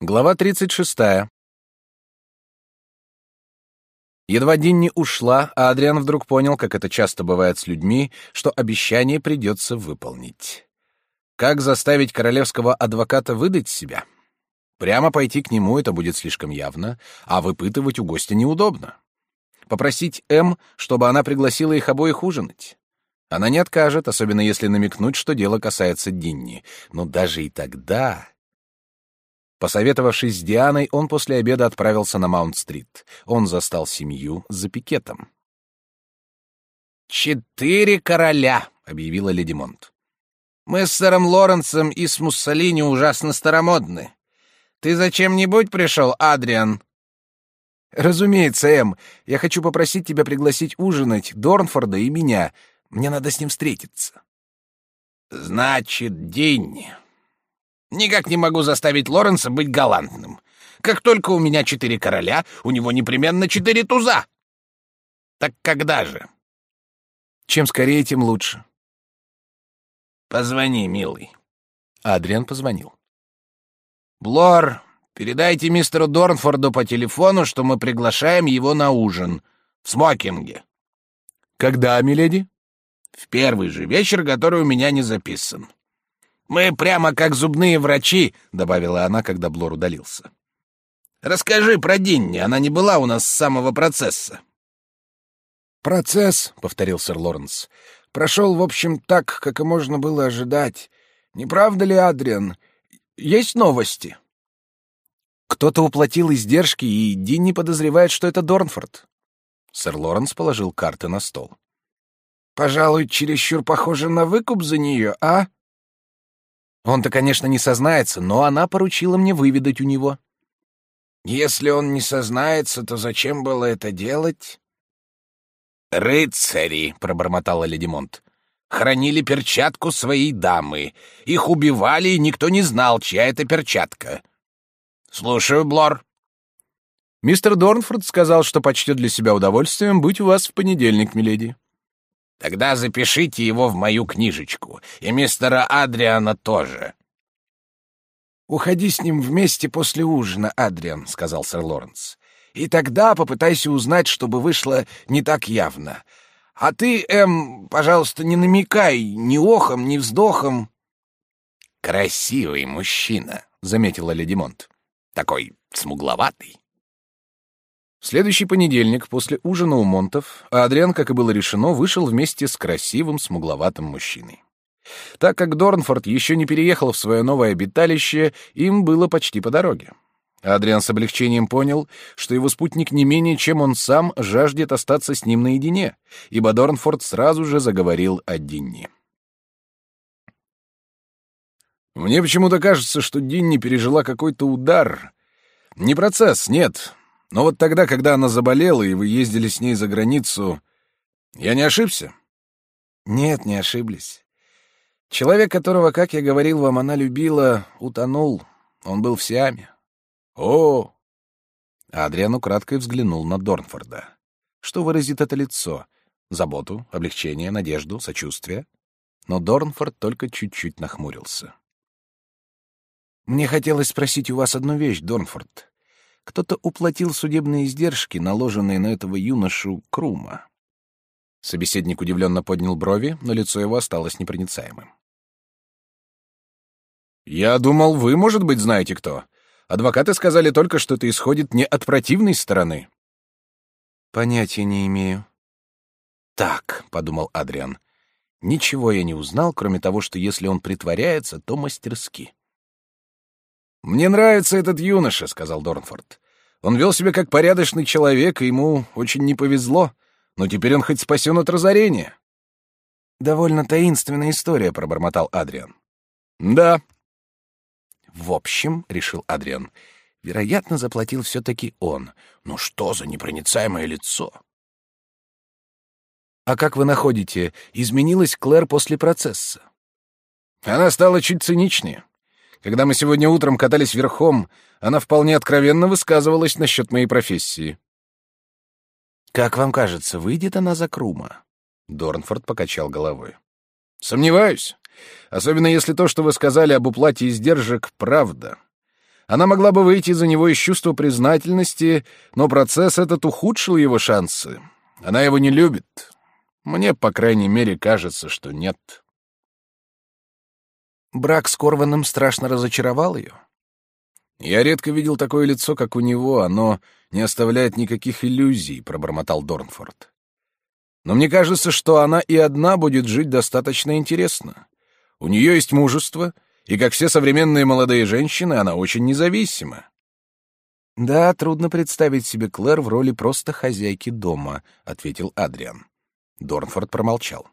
Глава 36. Едва Динни ушла, а Адриан вдруг понял, как это часто бывает с людьми, что обещание придется выполнить. Как заставить королевского адвоката выдать себя? Прямо пойти к нему это будет слишком явно, а выпытывать у гостя неудобно. Попросить М, чтобы она пригласила их обоих ужинать. Она не откажет, особенно если намекнуть, что дело касается Динни. Но даже и тогда Посоветовавшись с Дианой, он после обеда отправился на Маунт-стрит. Он застал семью за пикетом. «Четыре короля», — объявила леди Монт. «Мы с сэром Лоренсом и с Муссолини ужасно старомодны. Ты зачем-нибудь пришел, Адриан?» «Разумеется, Эм. Я хочу попросить тебя пригласить ужинать Дорнфорда и меня. Мне надо с ним встретиться». «Значит, день. Никак не могу заставить Лоренса быть галантным. Как только у меня четыре короля, у него непременно четыре туза. Так когда же? Чем скорее, тем лучше. Позвони, милый. Адриан позвонил. Блор, передайте мистеру Дорнфорду по телефону, что мы приглашаем его на ужин в смокинге. Когда, миледи? В первый же вечер, который у меня не записан. Мы прямо как зубные врачи, добавила она, когда Блор удалился. Расскажи про Динни, она не была у нас с самого процесса. Процесс, повторил сэр Лоренс, прошел, в общем, так, как и можно было ожидать. Не правда ли, Адриан? Есть новости? Кто-то уплатил издержки, и Динни подозревает, что это Дорнфорд. Сэр Лоренс положил карты на стол. Пожалуй, чересчур похоже на выкуп за нее, а? Он-то, конечно, не сознается, но она поручила мне выведать у него. Если он не сознается, то зачем было это делать? «Рыцари», — пробормотала леди Монт, — «хранили перчатку своей дамы. Их убивали, и никто не знал, чья это перчатка. Слушаю, Блор». Мистер Дорнфорд сказал, что почтет для себя удовольствием быть у вас в понедельник, миледи. Тогда запишите его в мою книжечку, и мистера Адриана тоже. «Уходи с ним вместе после ужина, Адриан», — сказал сэр Лоренс. «И тогда попытайся узнать, чтобы вышло не так явно. А ты, Эм, пожалуйста, не намекай ни охом, ни вздохом». «Красивый мужчина», — заметила леди Монт. «Такой смугловатый». В следующий понедельник, после ужина у Монтов, Адриан, как и было решено, вышел вместе с красивым смугловатым мужчиной. Так как Дорнфорд еще не переехал в свое новое обиталище, им было почти по дороге. Адриан с облегчением понял, что его спутник не менее, чем он сам, жаждет остаться с ним наедине, ибо Дорнфорд сразу же заговорил о Динни. «Мне почему-то кажется, что Динни пережила какой-то удар. Не процесс, нет, но вот тогда, когда она заболела, и вы ездили с ней за границу, я не ошибся? Нет, не ошиблись. Человек, которого, как я говорил вам, она любила, утонул. Он был в Сиаме. О! Адриан украдкой взглянул на Дорнфорда. Что выразит это лицо? Заботу, облегчение, надежду, сочувствие? Но Дорнфорд только чуть-чуть нахмурился. Мне хотелось спросить у вас одну вещь, Дорнфорд. Кто-то уплатил судебные издержки, наложенные на этого юношу Крума. Собеседник удивленно поднял брови, но лицо его осталось непроницаемым. «Я думал, вы, может быть, знаете кто. Адвокаты сказали только, что это исходит не от противной стороны». «Понятия не имею». «Так», — подумал Адриан, — «ничего я не узнал, кроме того, что если он притворяется, то мастерски». «Мне нравится этот юноша», — сказал Дорнфорд. «Он вел себя как порядочный человек, и ему очень не повезло, но теперь он хоть спасен от разорения». «Довольно таинственная история», — пробормотал Адриан. «Да». «В общем», — решил Адриан, — «вероятно, заплатил все-таки он. Ну что за непроницаемое лицо?» «А как вы находите, изменилась Клэр после процесса?» «Она стала чуть циничнее. Когда мы сегодня утром катались верхом, она вполне откровенно высказывалась насчет моей профессии. «Как вам кажется, выйдет она за Крума?» Дорнфорд покачал головой. «Сомневаюсь. Особенно если то, что вы сказали об уплате издержек, правда. Она могла бы выйти за него из чувства признательности, но процесс этот ухудшил его шансы. Она его не любит. Мне, по крайней мере, кажется, что нет. Брак с Корваном страшно разочаровал ее. Я редко видел такое лицо, как у него, оно не оставляет никаких иллюзий, пробормотал Дорнфорд. Но мне кажется, что она и одна будет жить достаточно интересно. У нее есть мужество, и, как все современные молодые женщины, она очень независима. «Да, трудно представить себе Клэр в роли просто хозяйки дома», — ответил Адриан. Дорнфорд промолчал.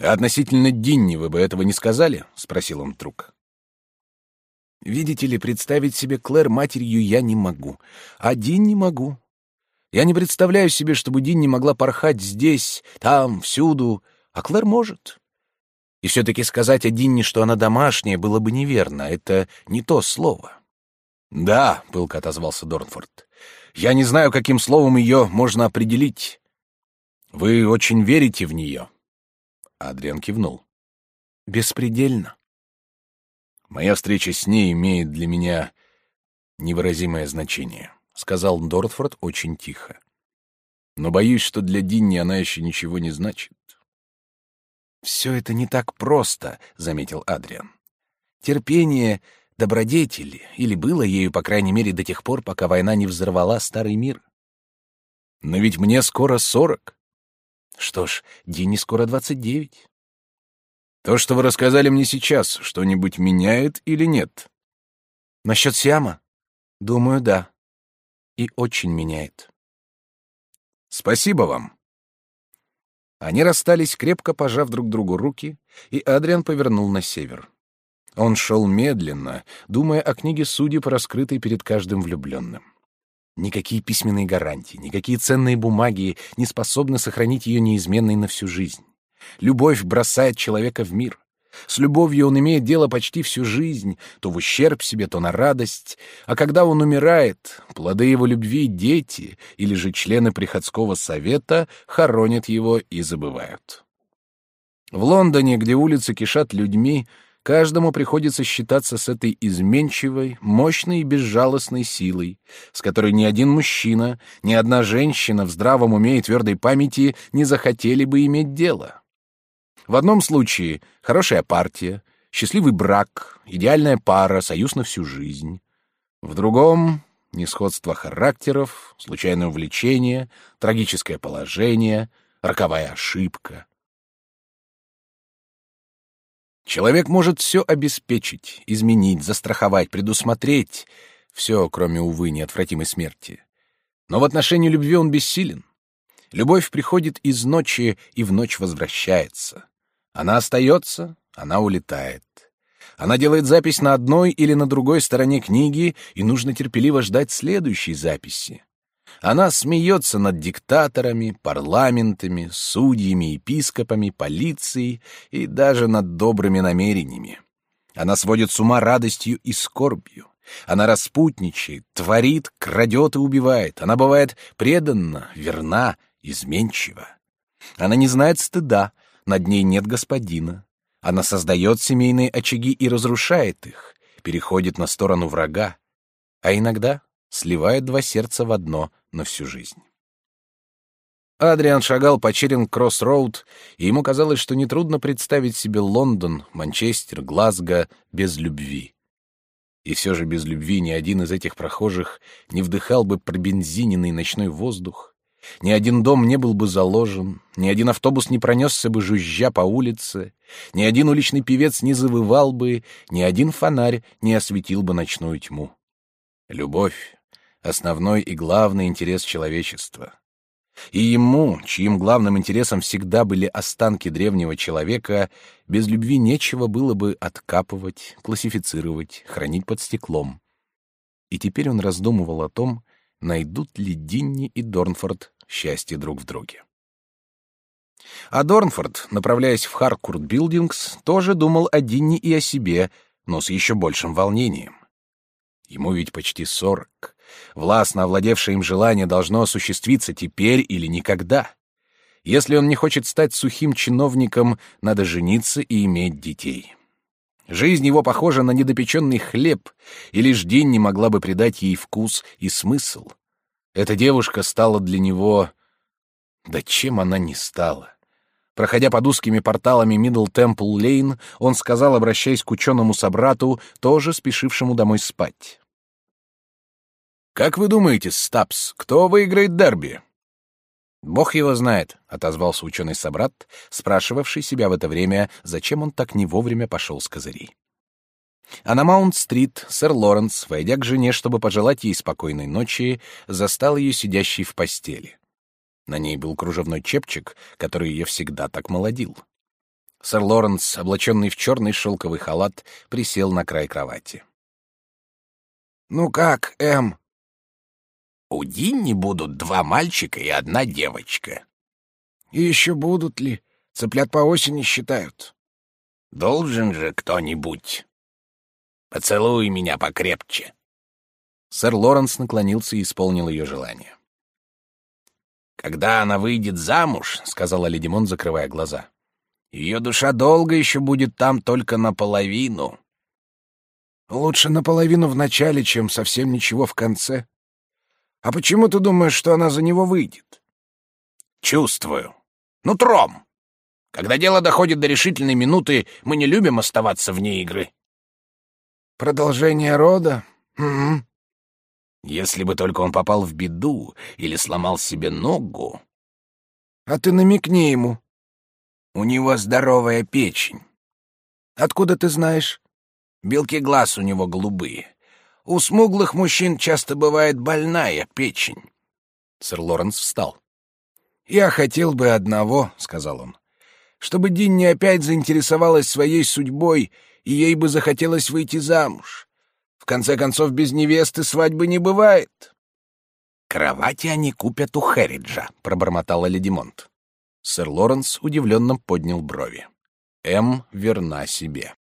«А относительно Динни вы бы этого не сказали?» — спросил он вдруг. «Видите ли, представить себе Клэр матерью я не могу, а Динни могу. Я не представляю себе, чтобы Динни могла порхать здесь, там, всюду, а Клэр может. И все-таки сказать о Динни, что она домашняя, было бы неверно. Это не то слово. «Да», — пылко отозвался Дорнфорд. «Я не знаю, каким словом ее можно определить. Вы очень верите в нее?» Адриан кивнул. «Беспредельно». «Моя встреча с ней имеет для меня невыразимое значение», — сказал Дортфорд очень тихо. «Но боюсь, что для Динни она еще ничего не значит». «Все это не так просто», — заметил Адриан. «Терпение — добродетель, или было ею, по крайней мере, до тех пор, пока война не взорвала старый мир». «Но ведь мне скоро сорок». «Что ж, Дине скоро двадцать девять». «То, что вы рассказали мне сейчас, что-нибудь меняет или нет?» «Насчет Сиама? Думаю, да. И очень меняет». «Спасибо вам». Они расстались, крепко пожав друг другу руки, и Адриан повернул на север. Он шел медленно, думая о книге судеб, раскрытой перед каждым влюбленным. Никакие письменные гарантии, никакие ценные бумаги не способны сохранить ее неизменной на всю жизнь. Любовь бросает человека в мир. С любовью он имеет дело почти всю жизнь, то в ущерб себе, то на радость, а когда он умирает, плоды его любви дети или же члены приходского совета хоронят его и забывают. В Лондоне, где улицы кишат людьми, каждому приходится считаться с этой изменчивой, мощной и безжалостной силой, с которой ни один мужчина, ни одна женщина в здравом уме и твердой памяти не захотели бы иметь дело. В одном случае хорошая партия, счастливый брак, идеальная пара, союз на всю жизнь. В другом — несходство характеров, случайное увлечение, трагическое положение, роковая ошибка. Человек может все обеспечить, изменить, застраховать, предусмотреть, все, кроме, увы, неотвратимой смерти. Но в отношении любви он бессилен. Любовь приходит из ночи и в ночь возвращается. Она остается, она улетает. Она делает запись на одной или на другой стороне книги, и нужно терпеливо ждать следующей записи. Она смеется над диктаторами, парламентами, судьями, епископами, полицией и даже над добрыми намерениями. Она сводит с ума радостью и скорбью. Она распутничает, творит, крадет и убивает. Она бывает преданна, верна, изменчива. Она не знает стыда, над ней нет господина. Она создает семейные очаги и разрушает их, переходит на сторону врага, а иногда сливает два сердца в одно на всю жизнь. Адриан шагал по Черинг-Кросс-Роуд, и ему казалось, что нетрудно представить себе Лондон, Манчестер, Глазго без любви. И все же без любви ни один из этих прохожих не вдыхал бы пробензиненный ночной воздух, ни один дом не был бы заложен, ни один автобус не пронесся бы жужжа по улице, ни один уличный певец не завывал бы, ни один фонарь не осветил бы ночную тьму. Любовь — основной и главный интерес человечества. И ему, чьим главным интересом всегда были останки древнего человека, без любви нечего было бы откапывать, классифицировать, хранить под стеклом. И теперь он раздумывал о том, найдут ли Динни и Дорнфорд счастье друг в друге. А Дорнфорд, направляясь в Харкурт Билдингс, тоже думал о Динни и о себе, но с еще большим волнением. Ему ведь почти сорок. Властно овладевшее им желание должно осуществиться теперь или никогда. Если он не хочет стать сухим чиновником, надо жениться и иметь детей. Жизнь его похожа на недопеченный хлеб, и лишь день не могла бы придать ей вкус и смысл. Эта девушка стала для него... Да чем она не стала? Проходя под узкими порталами Мидл Темпл Лейн, он сказал, обращаясь к ученому собрату, тоже спешившему домой спать. «Как вы думаете, Стапс, кто выиграет дерби?» «Бог его знает», — отозвался ученый собрат, спрашивавший себя в это время, зачем он так не вовремя пошел с козырей. А на Маунт-стрит сэр Лоренс, войдя к жене, чтобы пожелать ей спокойной ночи, застал ее сидящей в постели. На ней был кружевной чепчик, который ее всегда так молодил. Сэр Лоренс, облаченный в черный шелковый халат, присел на край кровати. «Ну как, Эм?» У Динни будут два мальчика и одна девочка. И еще будут ли? Цыплят по осени считают. Должен же кто-нибудь. Поцелуй меня покрепче. Сэр Лоренс наклонился и исполнил ее желание. Когда она выйдет замуж, сказала леди Мон, закрывая глаза, ее душа долго еще будет там только наполовину. Лучше наполовину в начале, чем совсем ничего в конце. А почему ты думаешь, что она за него выйдет? Чувствую. Нутром. Когда дело доходит до решительной минуты, мы не любим оставаться вне игры. Продолжение рода? Угу. Если бы только он попал в беду или сломал себе ногу. А ты намекни ему. У него здоровая печень. Откуда ты знаешь? Белки глаз у него голубые. У смуглых мужчин часто бывает больная печень. Сэр Лоренс встал. «Я хотел бы одного», — сказал он, — «чтобы Динни опять заинтересовалась своей судьбой, и ей бы захотелось выйти замуж. В конце концов, без невесты свадьбы не бывает». «Кровати они купят у Хэриджа», — пробормотала леди Монт. Сэр Лоренс удивленно поднял брови. М верна себе.